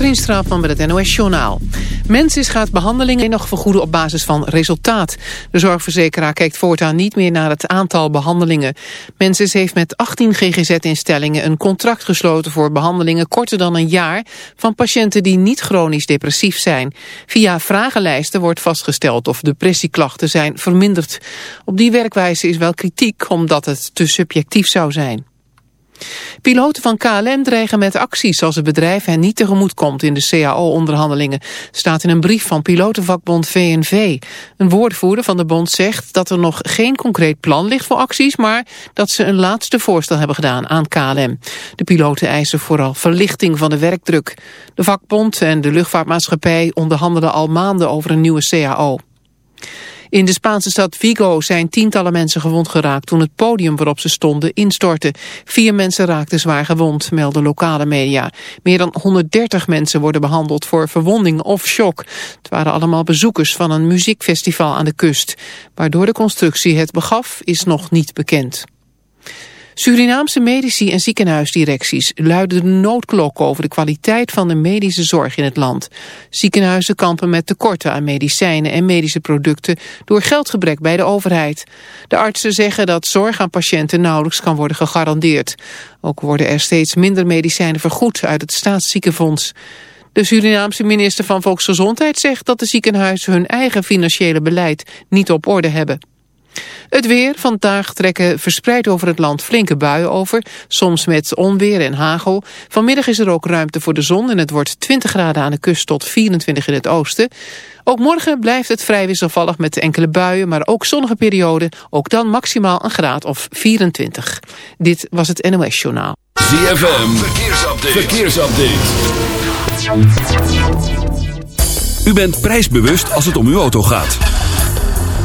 Katrien Straatman met het NOS-journaal. Mensis gaat behandelingen nog vergoeden op basis van resultaat. De zorgverzekeraar kijkt voortaan niet meer naar het aantal behandelingen. Mensis heeft met 18 GGZ-instellingen een contract gesloten voor behandelingen korter dan een jaar van patiënten die niet chronisch depressief zijn. Via vragenlijsten wordt vastgesteld of depressieklachten zijn verminderd. Op die werkwijze is wel kritiek omdat het te subjectief zou zijn. Piloten van KLM dreigen met acties als het bedrijf hen niet tegemoet komt in de CAO-onderhandelingen, staat in een brief van pilotenvakbond VNV. Een woordvoerder van de bond zegt dat er nog geen concreet plan ligt voor acties, maar dat ze een laatste voorstel hebben gedaan aan KLM. De piloten eisen vooral verlichting van de werkdruk. De vakbond en de luchtvaartmaatschappij onderhandelen al maanden over een nieuwe CAO. In de Spaanse stad Vigo zijn tientallen mensen gewond geraakt toen het podium waarop ze stonden instortte. Vier mensen raakten zwaar gewond, melden lokale media. Meer dan 130 mensen worden behandeld voor verwonding of shock. Het waren allemaal bezoekers van een muziekfestival aan de kust. Waardoor de constructie het begaf is nog niet bekend. Surinaamse medici en ziekenhuisdirecties luiden de noodklok over de kwaliteit van de medische zorg in het land. Ziekenhuizen kampen met tekorten aan medicijnen en medische producten door geldgebrek bij de overheid. De artsen zeggen dat zorg aan patiënten nauwelijks kan worden gegarandeerd. Ook worden er steeds minder medicijnen vergoed uit het staatsziekenfonds. De Surinaamse minister van Volksgezondheid zegt dat de ziekenhuizen hun eigen financiële beleid niet op orde hebben. Het weer. Vandaag trekken verspreid over het land flinke buien over. Soms met onweer en hagel. Vanmiddag is er ook ruimte voor de zon en het wordt 20 graden aan de kust tot 24 in het oosten. Ook morgen blijft het vrij wisselvallig met enkele buien, maar ook zonnige perioden. Ook dan maximaal een graad of 24. Dit was het NOS Journaal. ZFM. Verkeersupdate. Verkeersupdate. U bent prijsbewust als het om uw auto gaat.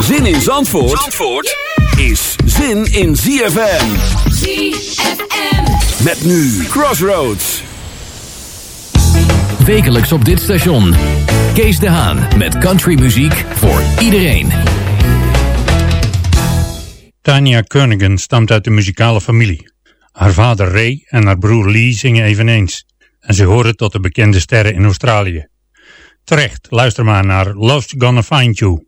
Zin in Zandvoort, Zandvoort is zin in ZFM. ZFM. Met nu Crossroads. Wekelijks op dit station. Kees de Haan met countrymuziek voor iedereen. Tanya Kernaghan stamt uit de muzikale familie. Haar vader Ray en haar broer Lee zingen eveneens. En ze horen tot de bekende sterren in Australië. Terecht, luister maar naar Love's Gonna Find You.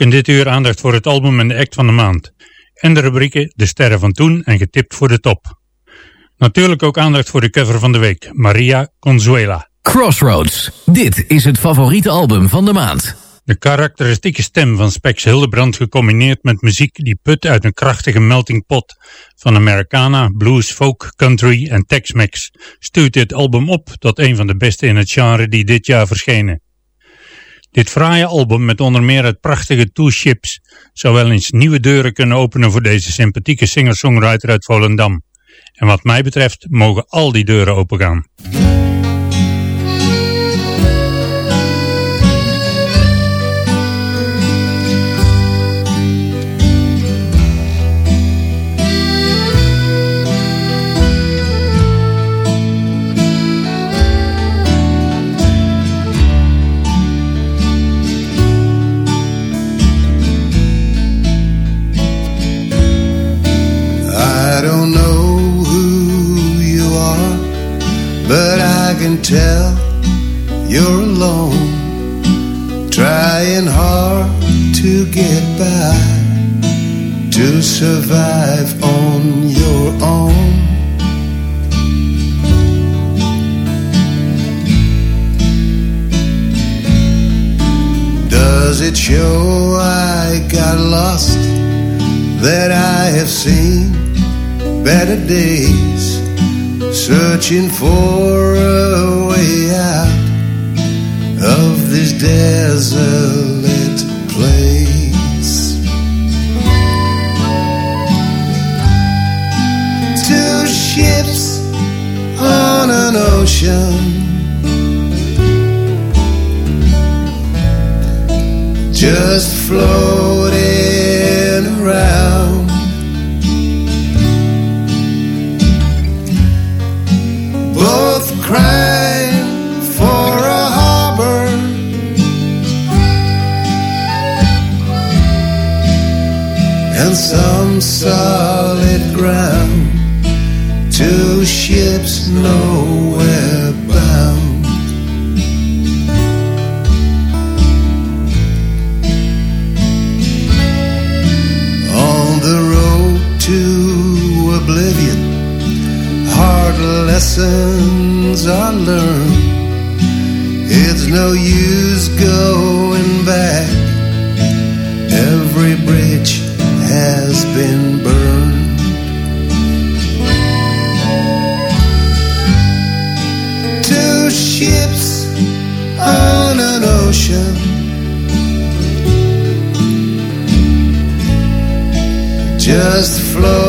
Ook in dit uur aandacht voor het album en de act van de maand. En de rubrieken De Sterren van Toen en Getipt voor de Top. Natuurlijk ook aandacht voor de cover van de week, Maria Consuela. Crossroads. Dit is het favoriete album van de maand. De karakteristieke stem van Spex Hildebrand gecombineerd met muziek die put uit een krachtige melting pot van Americana, blues, folk, country en Tex-Mex stuurt dit album op tot een van de beste in het genre die dit jaar verschenen. Dit fraaie album met onder meer het prachtige Two Ships zou wel eens nieuwe deuren kunnen openen voor deze sympathieke singer-songwriter uit Volendam. En wat mij betreft mogen al die deuren opengaan. Tell you're alone, trying hard to get by, to survive on your own. Does it show I got lost? That I have seen better days searching for a way out of this desolate place. Two ships on an ocean. Just floating around crying for a harbor. And some solid ground, two ships nowhere lessons are learned. It's no use going back. Every bridge has been burned. Two ships on an ocean. Just floating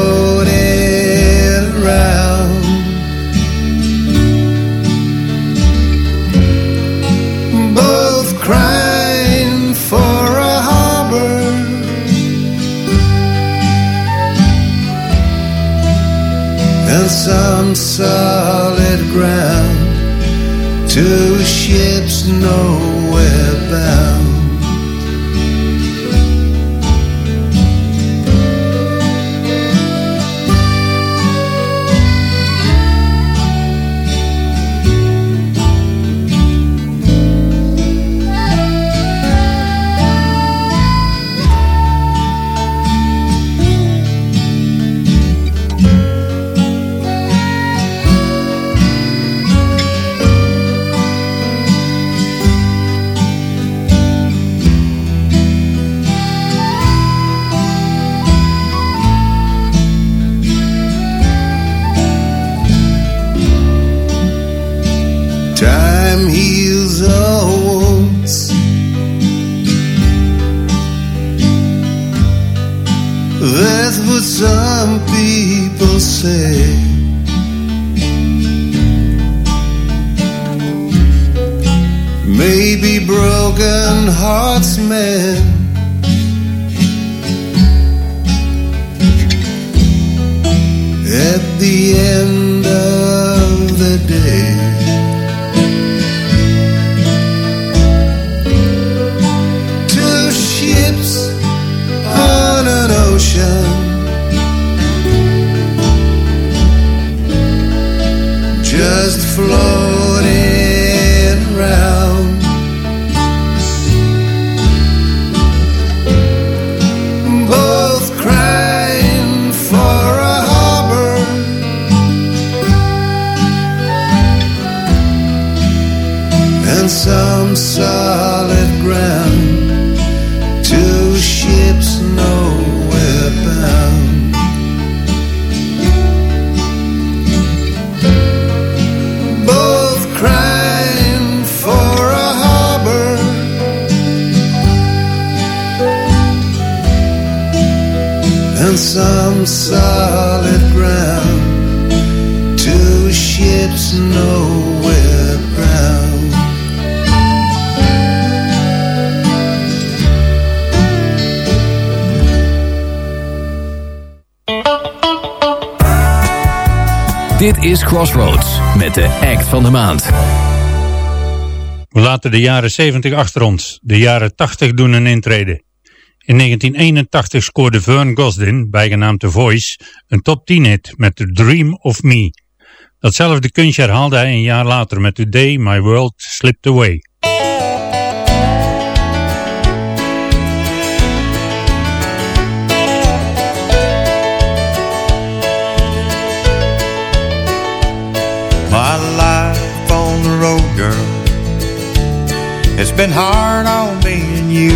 van de maand. We laten de jaren 70 achter ons. De jaren 80 doen een intrede. In 1981 scoorde Vern Gosdin, bijgenaamd The Voice, een top 10 hit met The Dream of Me. Datzelfde kunstje herhaalde hij een jaar later met Today My World Slipped Away. It's been hard on me and you.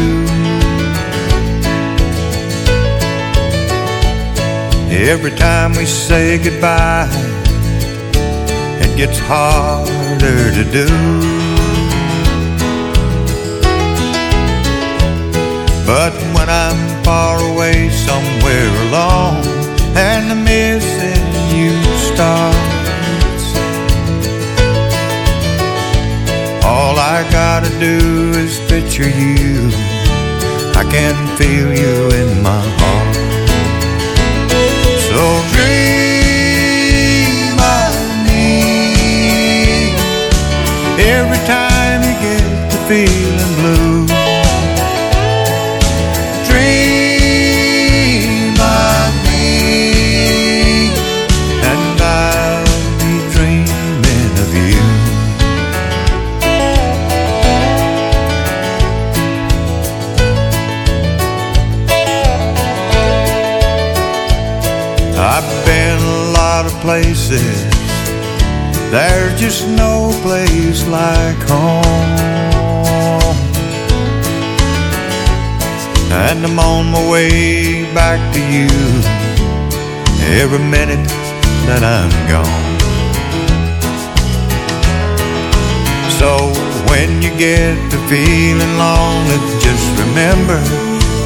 Every time we say goodbye, it gets harder to do. But when I'm far away somewhere alone and the do is picture you. I can feel you in my heart. So dream of me every time you get the feeling There's just no place like home. And I'm on my way back to you every minute that I'm gone. So when you get to feeling lonely, just remember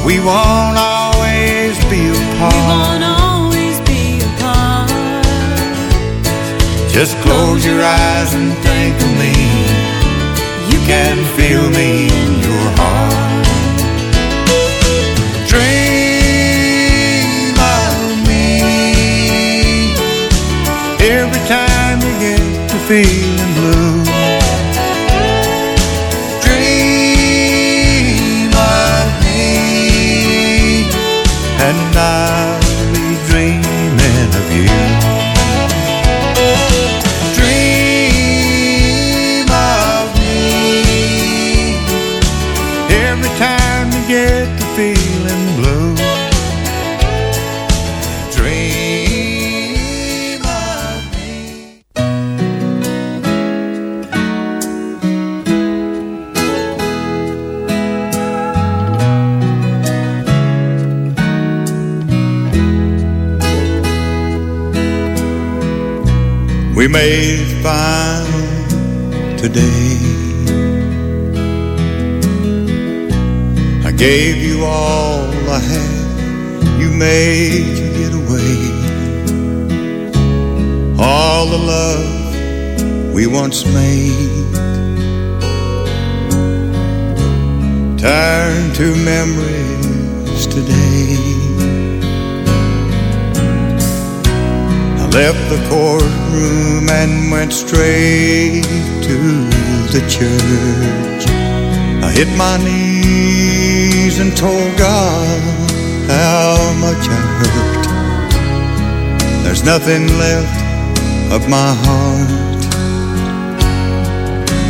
we won't always be apart. Just close your eyes and think of me. You can feel me in your heart. Dream of me every time you get to feeling blue. Dream of me, and I'll be dreaming of you. Made it final today. I gave you all I had. You made you get away. All the love we once made turned to memories today. Left the courtroom and went straight to the church. I hit my knees and told God how much I hurt. There's nothing left of my heart.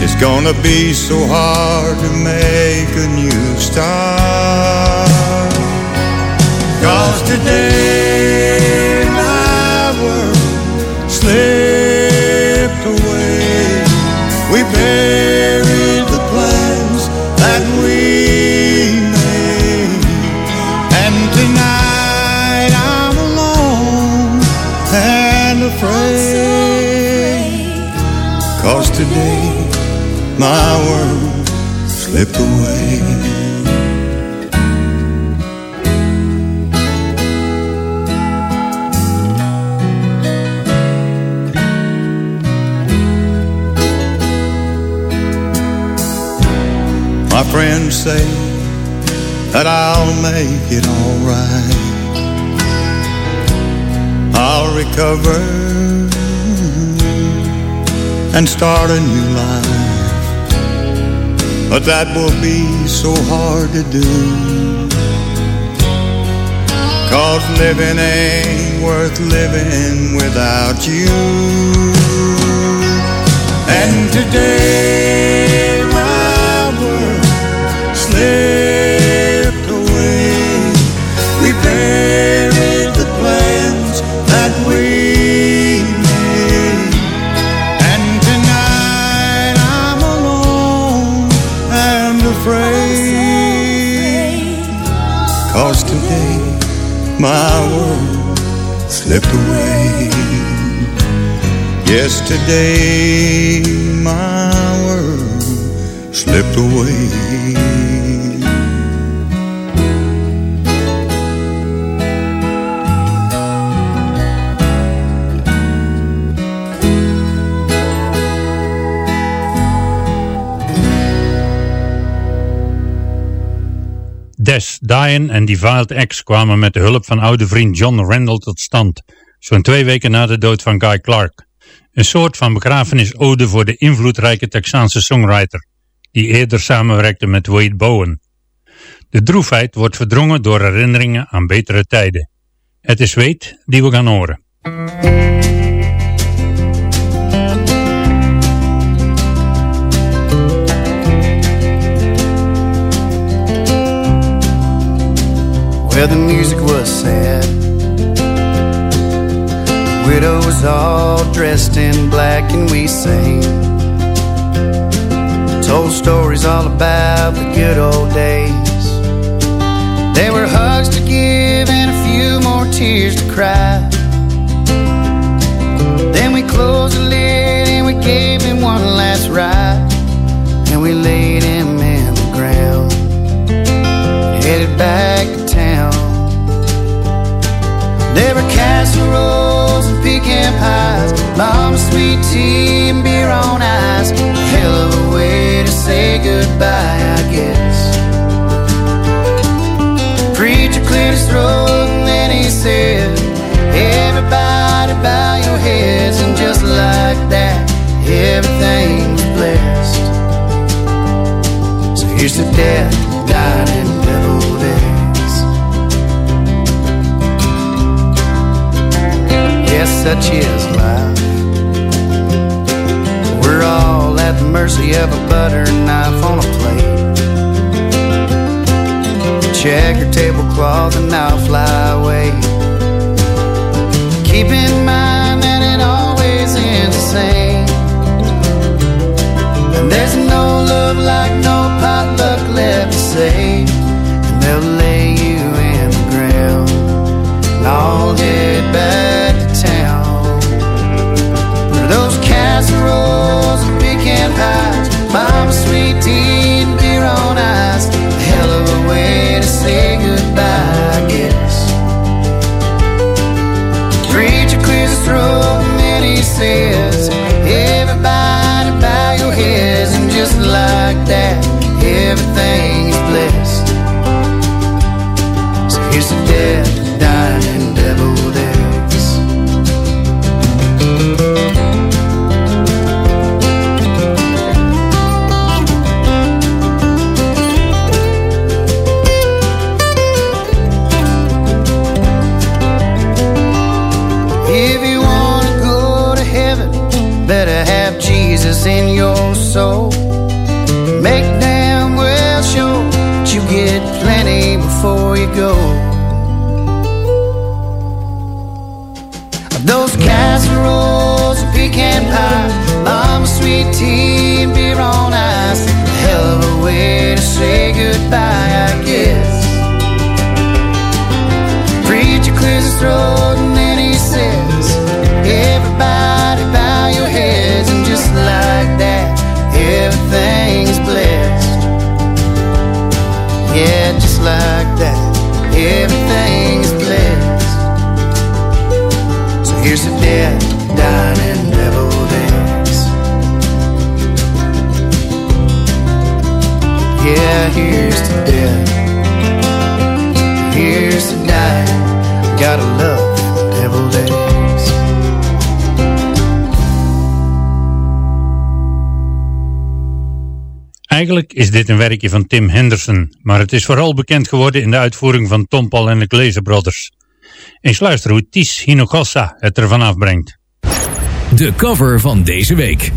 It's gonna be so hard to make a new start. Cause today slipped away. We buried the plans that we made. And tonight I'm alone and afraid. Cause today my world slipped away. Friends say that I'll make it alright. I'll recover and start a new life. But that will be so hard to do. Cause living ain't worth living without you. And today slipped away. We buried the plans that we made. And tonight I'm alone and afraid. Cause today my world slipped away. Yesterday my world slipped away. Diane en Defiled X kwamen met de hulp van oude vriend John Randall tot stand, zo'n twee weken na de dood van Guy Clark. Een soort van begrafenisode voor de invloedrijke Texaanse songwriter, die eerder samenwerkte met Wade Bowen. De droefheid wordt verdrongen door herinneringen aan betere tijden. Het is Wade die we gaan horen. The music was sad. Widows all dressed in black, and we sang. Told stories all about the good old days. There were hugs to give and a few more tears to cry. Then we closed the lid and we gave him one last ride. And we laid There were casseroles and pecan pies, mama's sweet tea and beer on ice. Hell of a way to say goodbye, I guess. Preacher cleared his throat and then he said, Everybody bow your heads, and just like that, everything was blessed. So here's to death, dying Yes, such is life. We're all at the mercy of a butter knife on a plate. Checker tablecloth and I'll fly away. Keep in mind that it always ends the same. And there's no love like no potluck left to say. And they'll lay you in the ground. And I'll head back casseroles and pecan pies, Jesus in your soul. Make damn well sure that you get plenty before you go. Those casseroles pecan pie, mama's sweet tea and beer on ice. A hell of a way to say goodbye, I guess. Preacher clears his throat Here's gotta love the. Eigenlijk is dit een werkje van Tim Henderson, maar het is vooral bekend geworden in de uitvoering van Tom Paul en de Glazer Brothers. Eens luisteren hoe Ties Hinogossa het ervan afbrengt. De cover van deze week.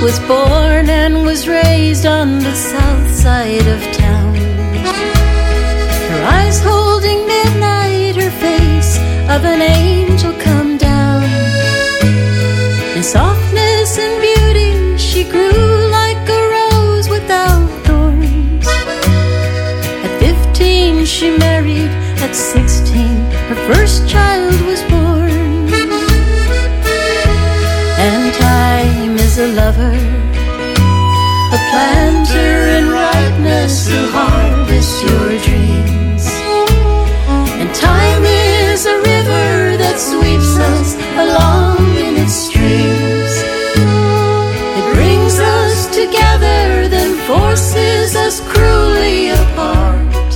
Was born and was raised on the south side of town. Her eyes holding midnight, her face of an angel come down. In softness and beauty, she grew like a rose without thorns. At 15, she married. At 16, her first child was ripeness to harvest your dreams. And time is a river that sweeps us along in its streams. It brings us together, then forces us cruelly apart.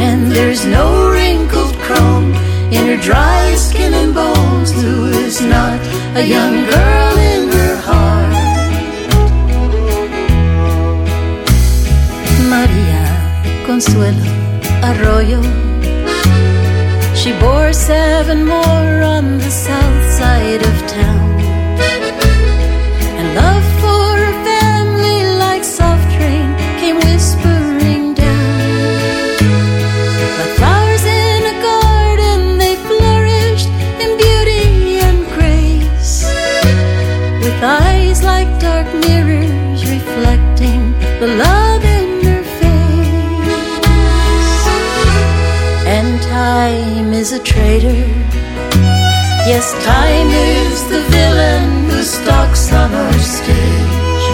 And there's no wrinkled chrome in her dry skin and bones who is not a young girl in Consuelo Arroyo. She bore seven more on the south side of town. And love for her family, like soft rain, came whispering down. Like flowers in a garden, they flourished in beauty and grace. With eyes like dark mirrors reflecting the love is a traitor. Yes, time is the villain who stalks on our stage.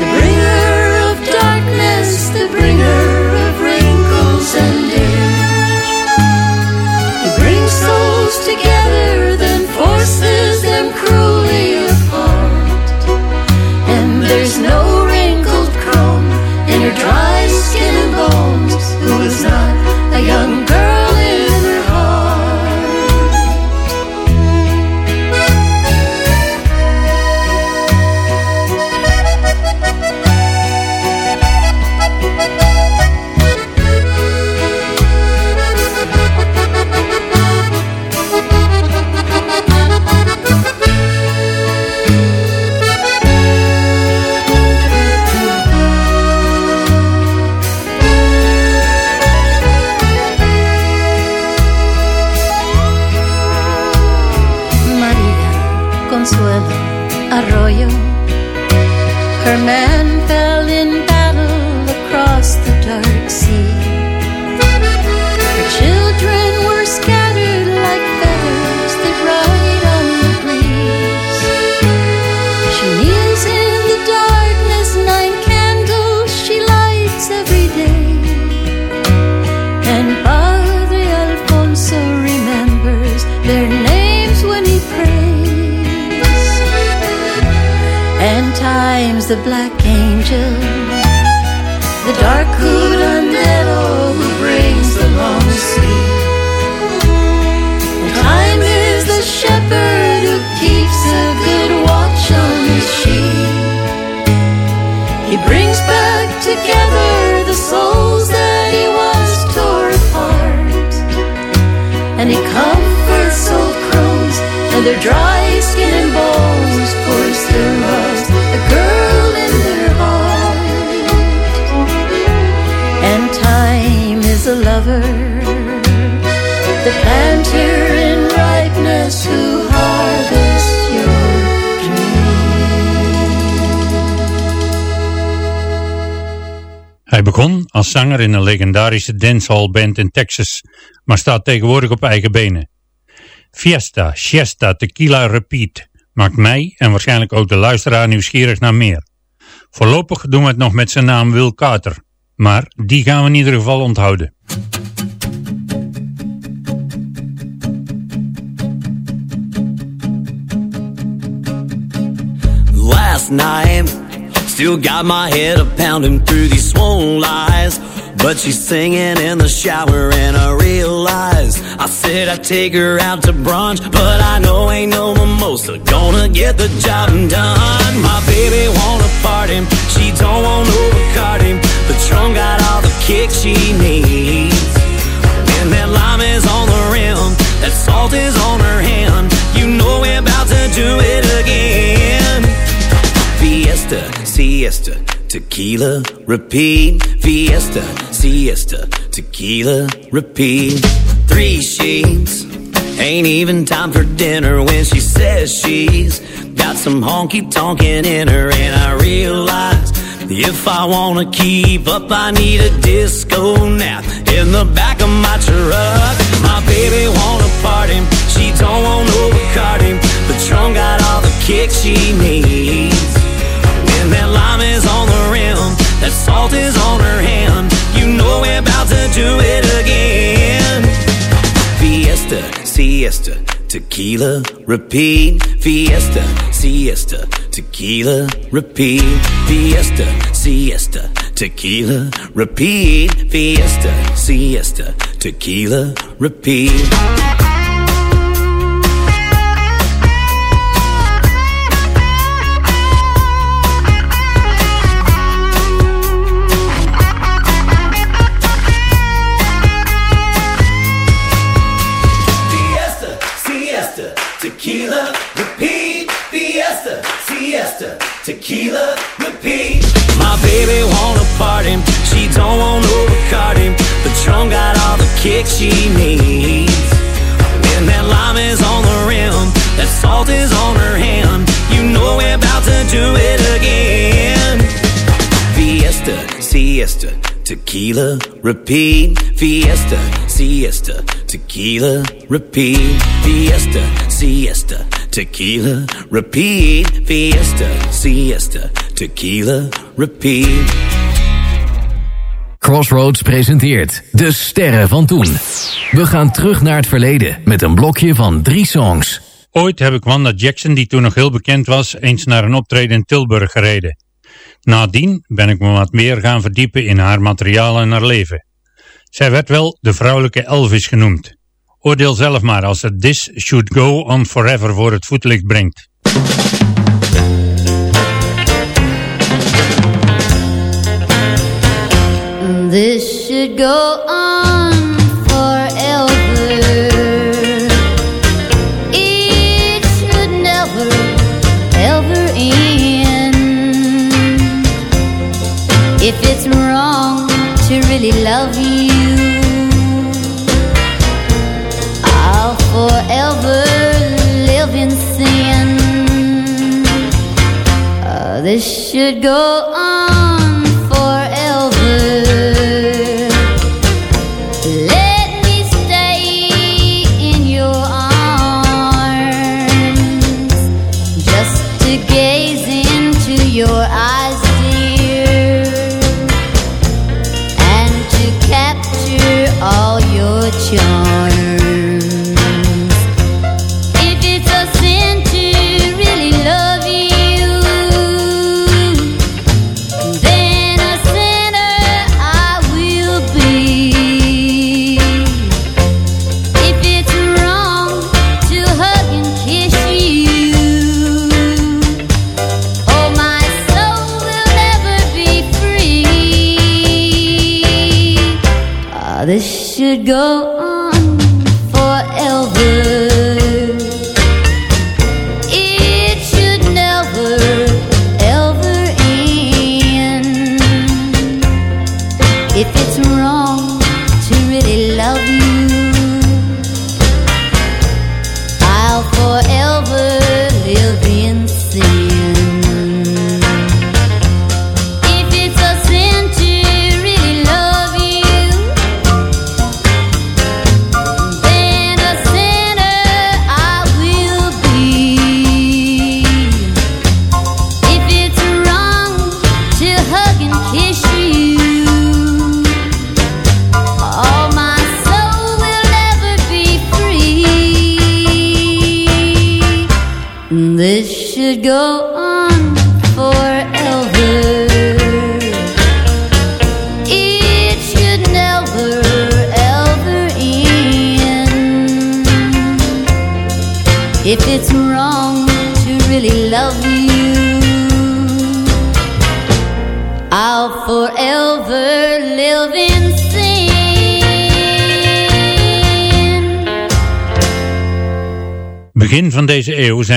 The bringer of darkness, the bringer of wrinkles and age. Brings souls together, then forces them cruelly apart. And there's no zanger in een legendarische dancehall band in Texas, maar staat tegenwoordig op eigen benen. Fiesta, Siesta, Tequila, Repeat maakt mij en waarschijnlijk ook de luisteraar nieuwsgierig naar meer. Voorlopig doen we het nog met zijn naam Will Carter, maar die gaan we in ieder geval onthouden. Last night. Still got my head a pounding through these swollen lies. But she's singing in the shower and I realize I said I'd take her out to brunch But I know ain't no mimosa gonna get the job done. My baby wanna party, she don't want no Bacardi. The trunk got all the kick she needs. And that lime is on the rim, that salt is on her hand. You know we're about to do it again siesta tequila, repeat, fiesta, siesta, tequila, repeat. Three sheets, ain't even time for dinner when she says she's got some honky tonkin' in her, and I realize if I wanna keep up, I need a disco nap in the back of my truck. My baby wanna party, she don't want no Bacardi, the trunk got all the kicks she needs. Lime is on the rim, that salt is on her hand. You know we're about to do it again. Fiesta, siesta, tequila, repeat. Fiesta, siesta, tequila, repeat. Fiesta, siesta, tequila, repeat. Fiesta, siesta, tequila, repeat. She needs. And that lime is on the rim, that salt is on her hand. You know we're about to do it again. Fiesta, siesta, tequila, repeat. Fiesta, siesta, tequila, repeat. Fiesta, siesta, tequila, repeat. Fiesta, siesta, tequila, repeat. Crossroads presenteert De Sterren van Toen. We gaan terug naar het verleden met een blokje van drie songs. Ooit heb ik Wanda Jackson, die toen nog heel bekend was, eens naar een optreden in Tilburg gereden. Nadien ben ik me wat meer gaan verdiepen in haar materiaal en haar leven. Zij werd wel de vrouwelijke Elvis genoemd. Oordeel zelf maar als het This Should Go On Forever voor het voetlicht brengt. This should go on forever. It should never, ever end. If it's wrong to really love you, I'll forever live in sin. Uh, this should go on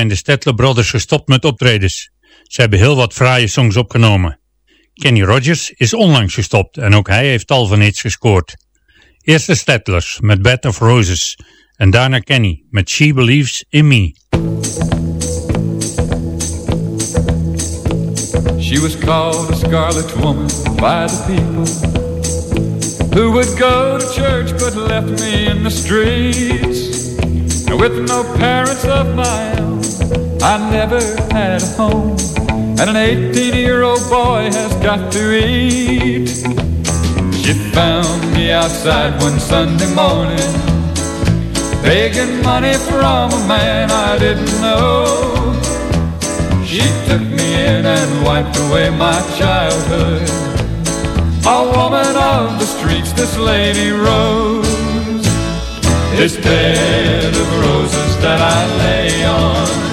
de Stettler Brothers gestopt met optredens. Ze hebben heel wat fraaie songs opgenomen. Kenny Rogers is onlangs gestopt en ook hij heeft tal van hits gescoord. Eerst de Stettlers met Bed of Roses en daarna Kenny met She Believes in Me. She was called a scarlet woman by the people Who would go to church but left me in the streets With no parents of my I never had a home And an 18-year-old boy has got to eat. She found me outside one Sunday morning Begging money from a man I didn't know. She took me in and wiped away my childhood. A woman of the streets, this lady Rose. This bed of roses that I lay on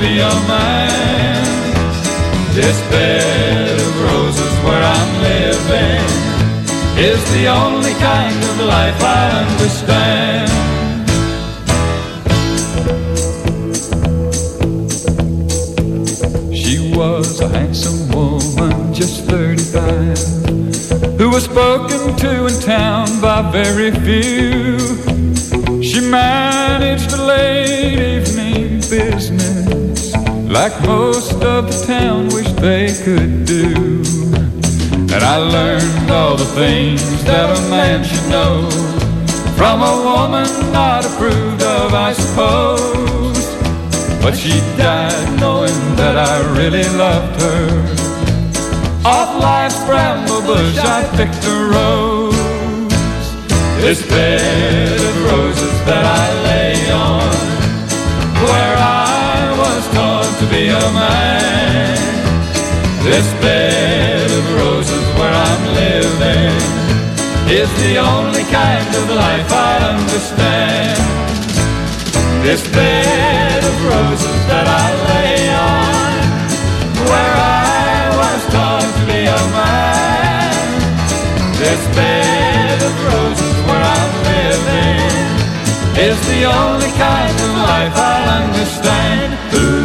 be a man. This bed of roses where I'm living Is the only kind of life I understand. She was a handsome woman, just 35 Who was spoken to in town by very few. She managed a late evening business Like most of the town wished they could do. And I learned all the things that a man should know From a woman not approved of, I suppose. But she died knowing that I really loved her. Off life's bramble bush I picked a rose. This bed of roses that I lay on Where I be a man This bed of roses where I'm living Is the only kind of life I understand. This bed of roses that I lay on Where I was taught to be a man This bed of roses where I'm living Is the only kind of life I'll understand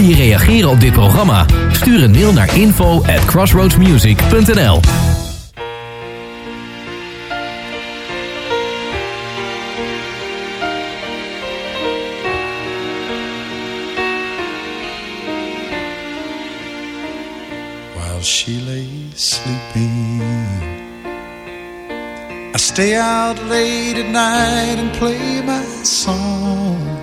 Wil je reageren op dit programma? Stuur een mail naar info at crossroadsmusic.nl while she lay sleeping. I stay out late at night and play my songs.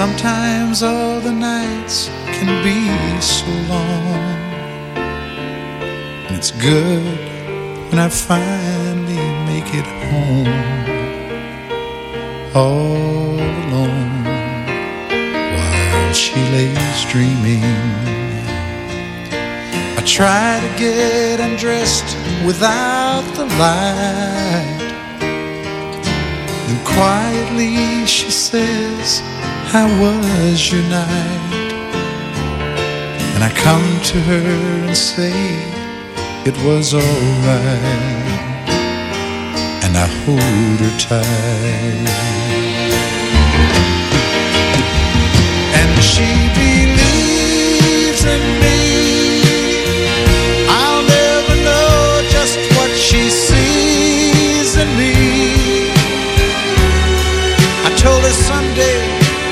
Sometimes all the nights can be so long. And it's good when I finally make it home. All alone while she lays dreaming. I try to get undressed without the light. Then quietly she says, How was your night? And I come to her and say, It was alright. And I hold her tight. And she believes in me. I'll never know just what she sees in me. I told her someday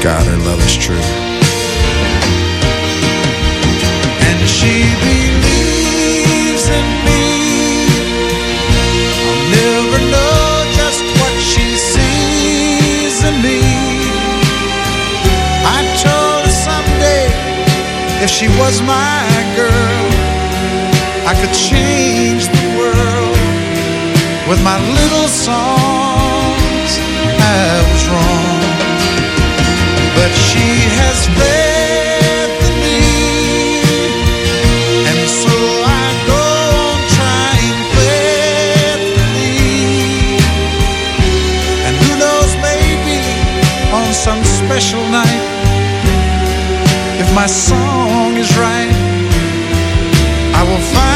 God, her love is true. And she believes in me. I'll never know just what she sees in me. I told her someday if she was my girl, I could change the world with my little songs. I was wrong, my song is right, I will find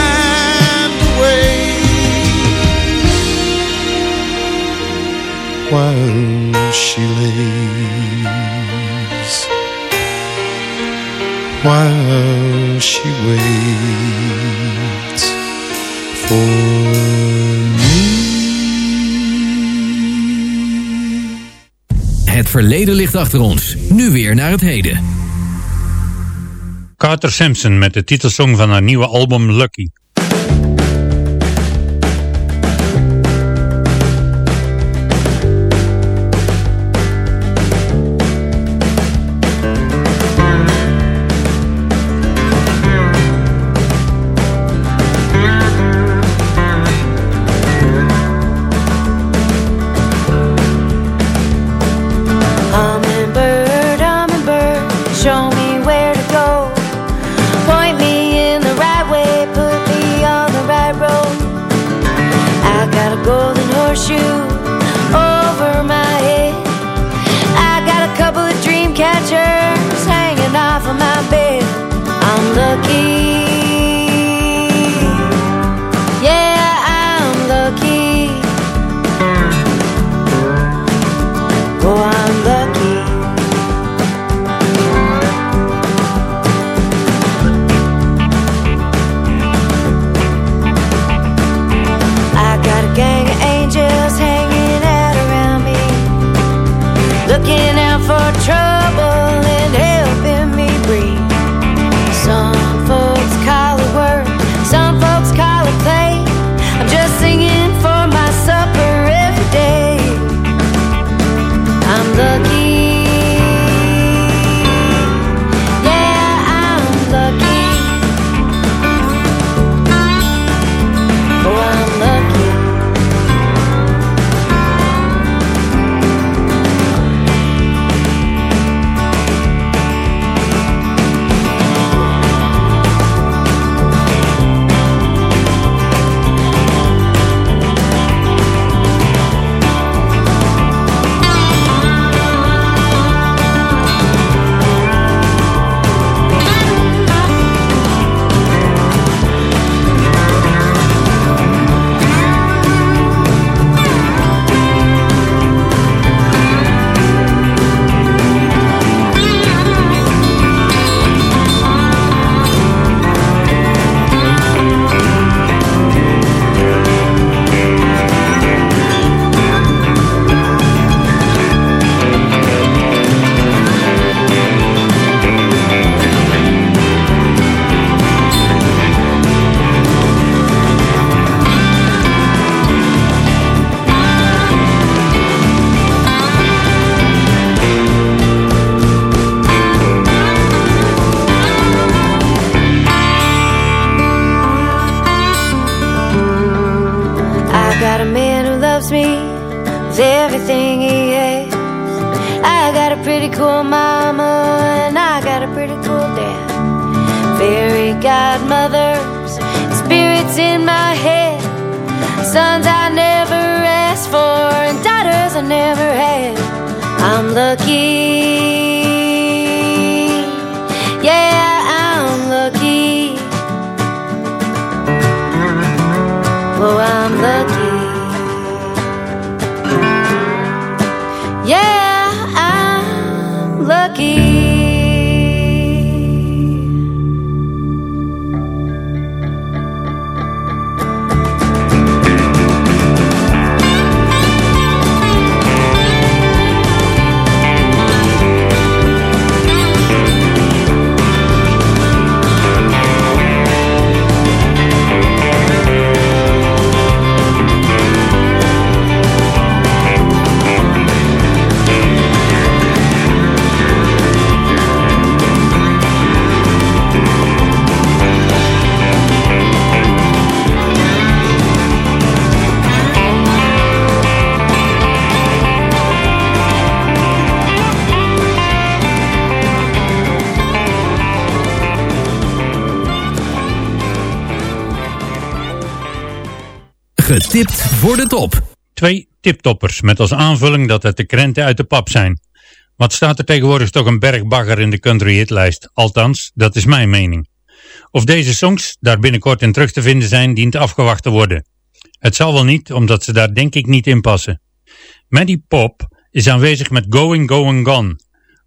while she waits for me. Het verleden ligt achter ons. Nu weer naar het heden. Carter Simpson met de titelsong van haar nieuwe album Lucky. Oh, I'm lucky. Getipt voor de top. Twee tiptoppers met als aanvulling dat het de krenten uit de pap zijn. Wat staat er tegenwoordig toch een berg bagger in de country hitlijst. Althans, dat is mijn mening. Of deze songs daar binnenkort in terug te vinden zijn, dient afgewacht te worden. Het zal wel niet, omdat ze daar denk ik niet in passen. Maddie Pop is aanwezig met Going, Going, Gone,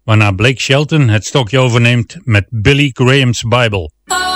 waarna Blake Shelton het stokje overneemt met Billy Graham's Bible. Oh.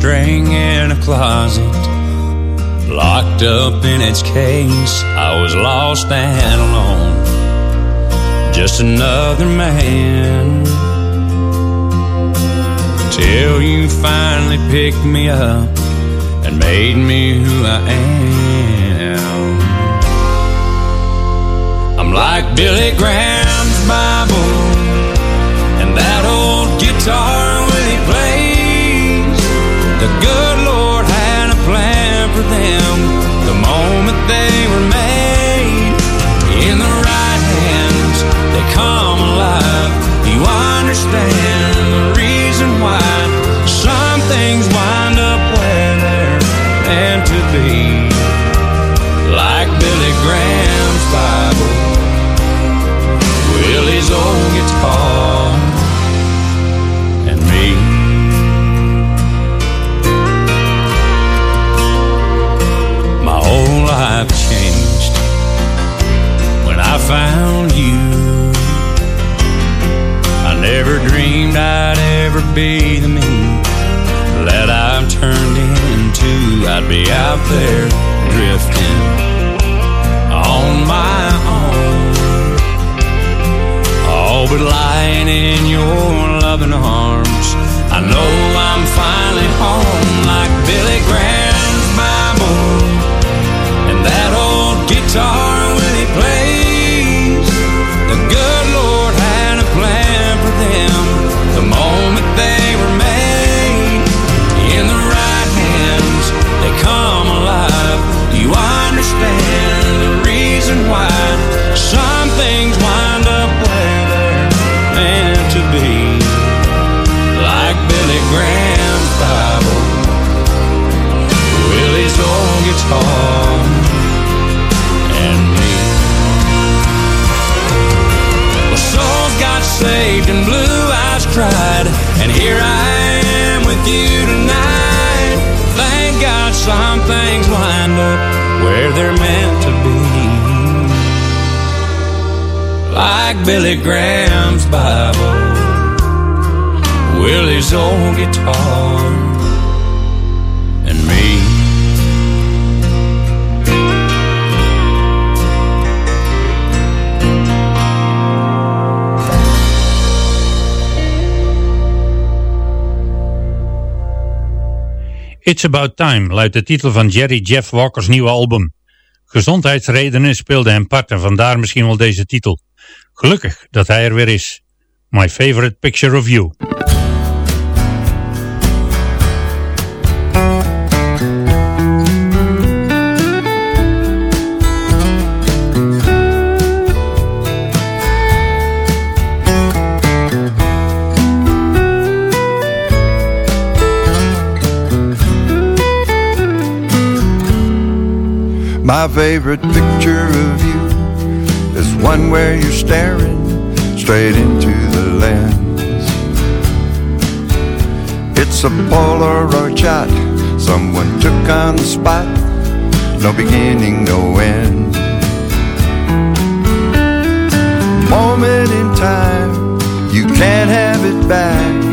String in a closet, locked up in its case. I was lost and alone, just another man. Till you finally picked me up and made me who I am. I'm like Billy Graham's Bible and that old guitar there drifting on my own. Oh, but lying in your loving arms, I know guitar, and me. Well, souls got saved and blue eyes cried, and here I am with you tonight. Thank God some things wind up where they're meant to be. Like Billy Graham's Bible, Willie's old guitar, It's About Time luidt de titel van Jerry Jeff Walker's nieuwe album. Gezondheidsredenen speelden hem part en vandaar misschien wel deze titel. Gelukkig dat hij er weer is. My Favorite Picture of You. My favorite picture of you is one where you're staring straight into the lens. It's a Polaroid shot someone took on the spot, no beginning, no end. Moment in time, you can't have it back.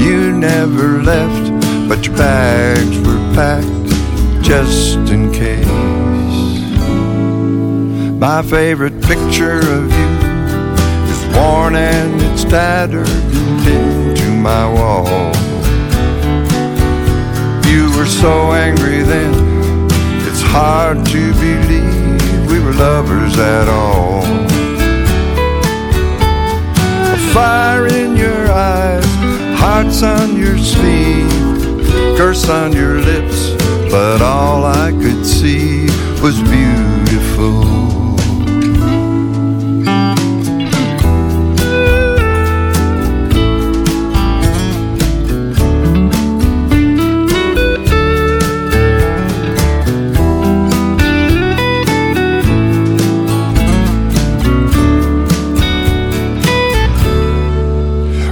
You never left, but your bags were packed just in case. My favorite picture of you is worn and it's tattered and pinned to my wall. You were so angry then, it's hard to believe we were lovers at all. A fire in your eyes, hearts on your sleeve, curse on your lips, but all I could see was beautiful.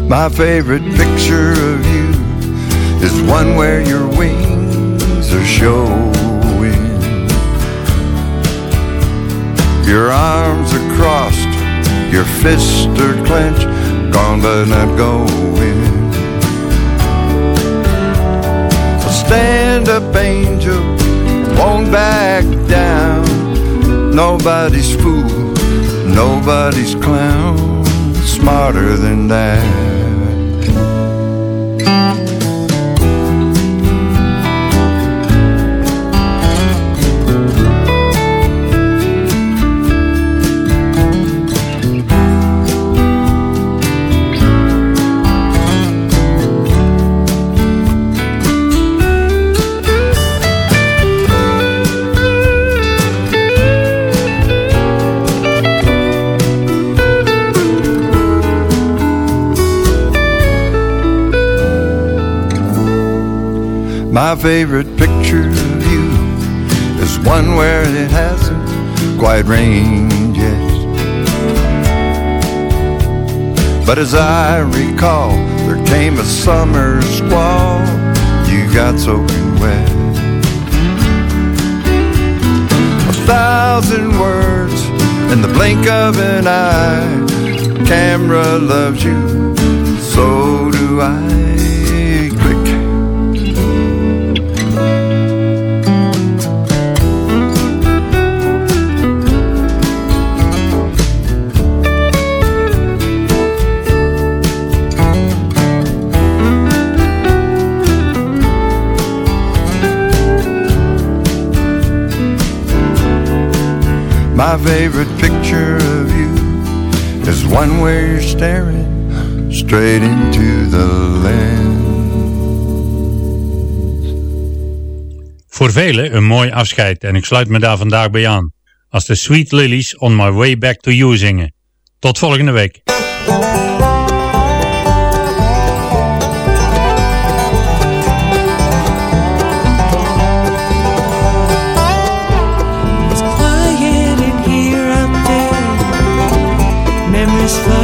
My favorite picture of you is one where your wings are showing. Your arms are crossed, your fists are clenched, gone but not going. So stand up, angel, won't back down. Nobody's fool, nobody's clown, smarter than that. My favorite picture of you is one where it hasn't quite rained yet. But as I recall, there came a summer squall, you got soaking wet. A thousand words in the blink of an eye, camera loves you, so do I. My favorite picture of you is one where you're staring straight into the lens. Voor velen een mooi afscheid en ik sluit me daar vandaag bij aan. Als de Sweet Lilies On My Way Back To You zingen. Tot volgende week. Memories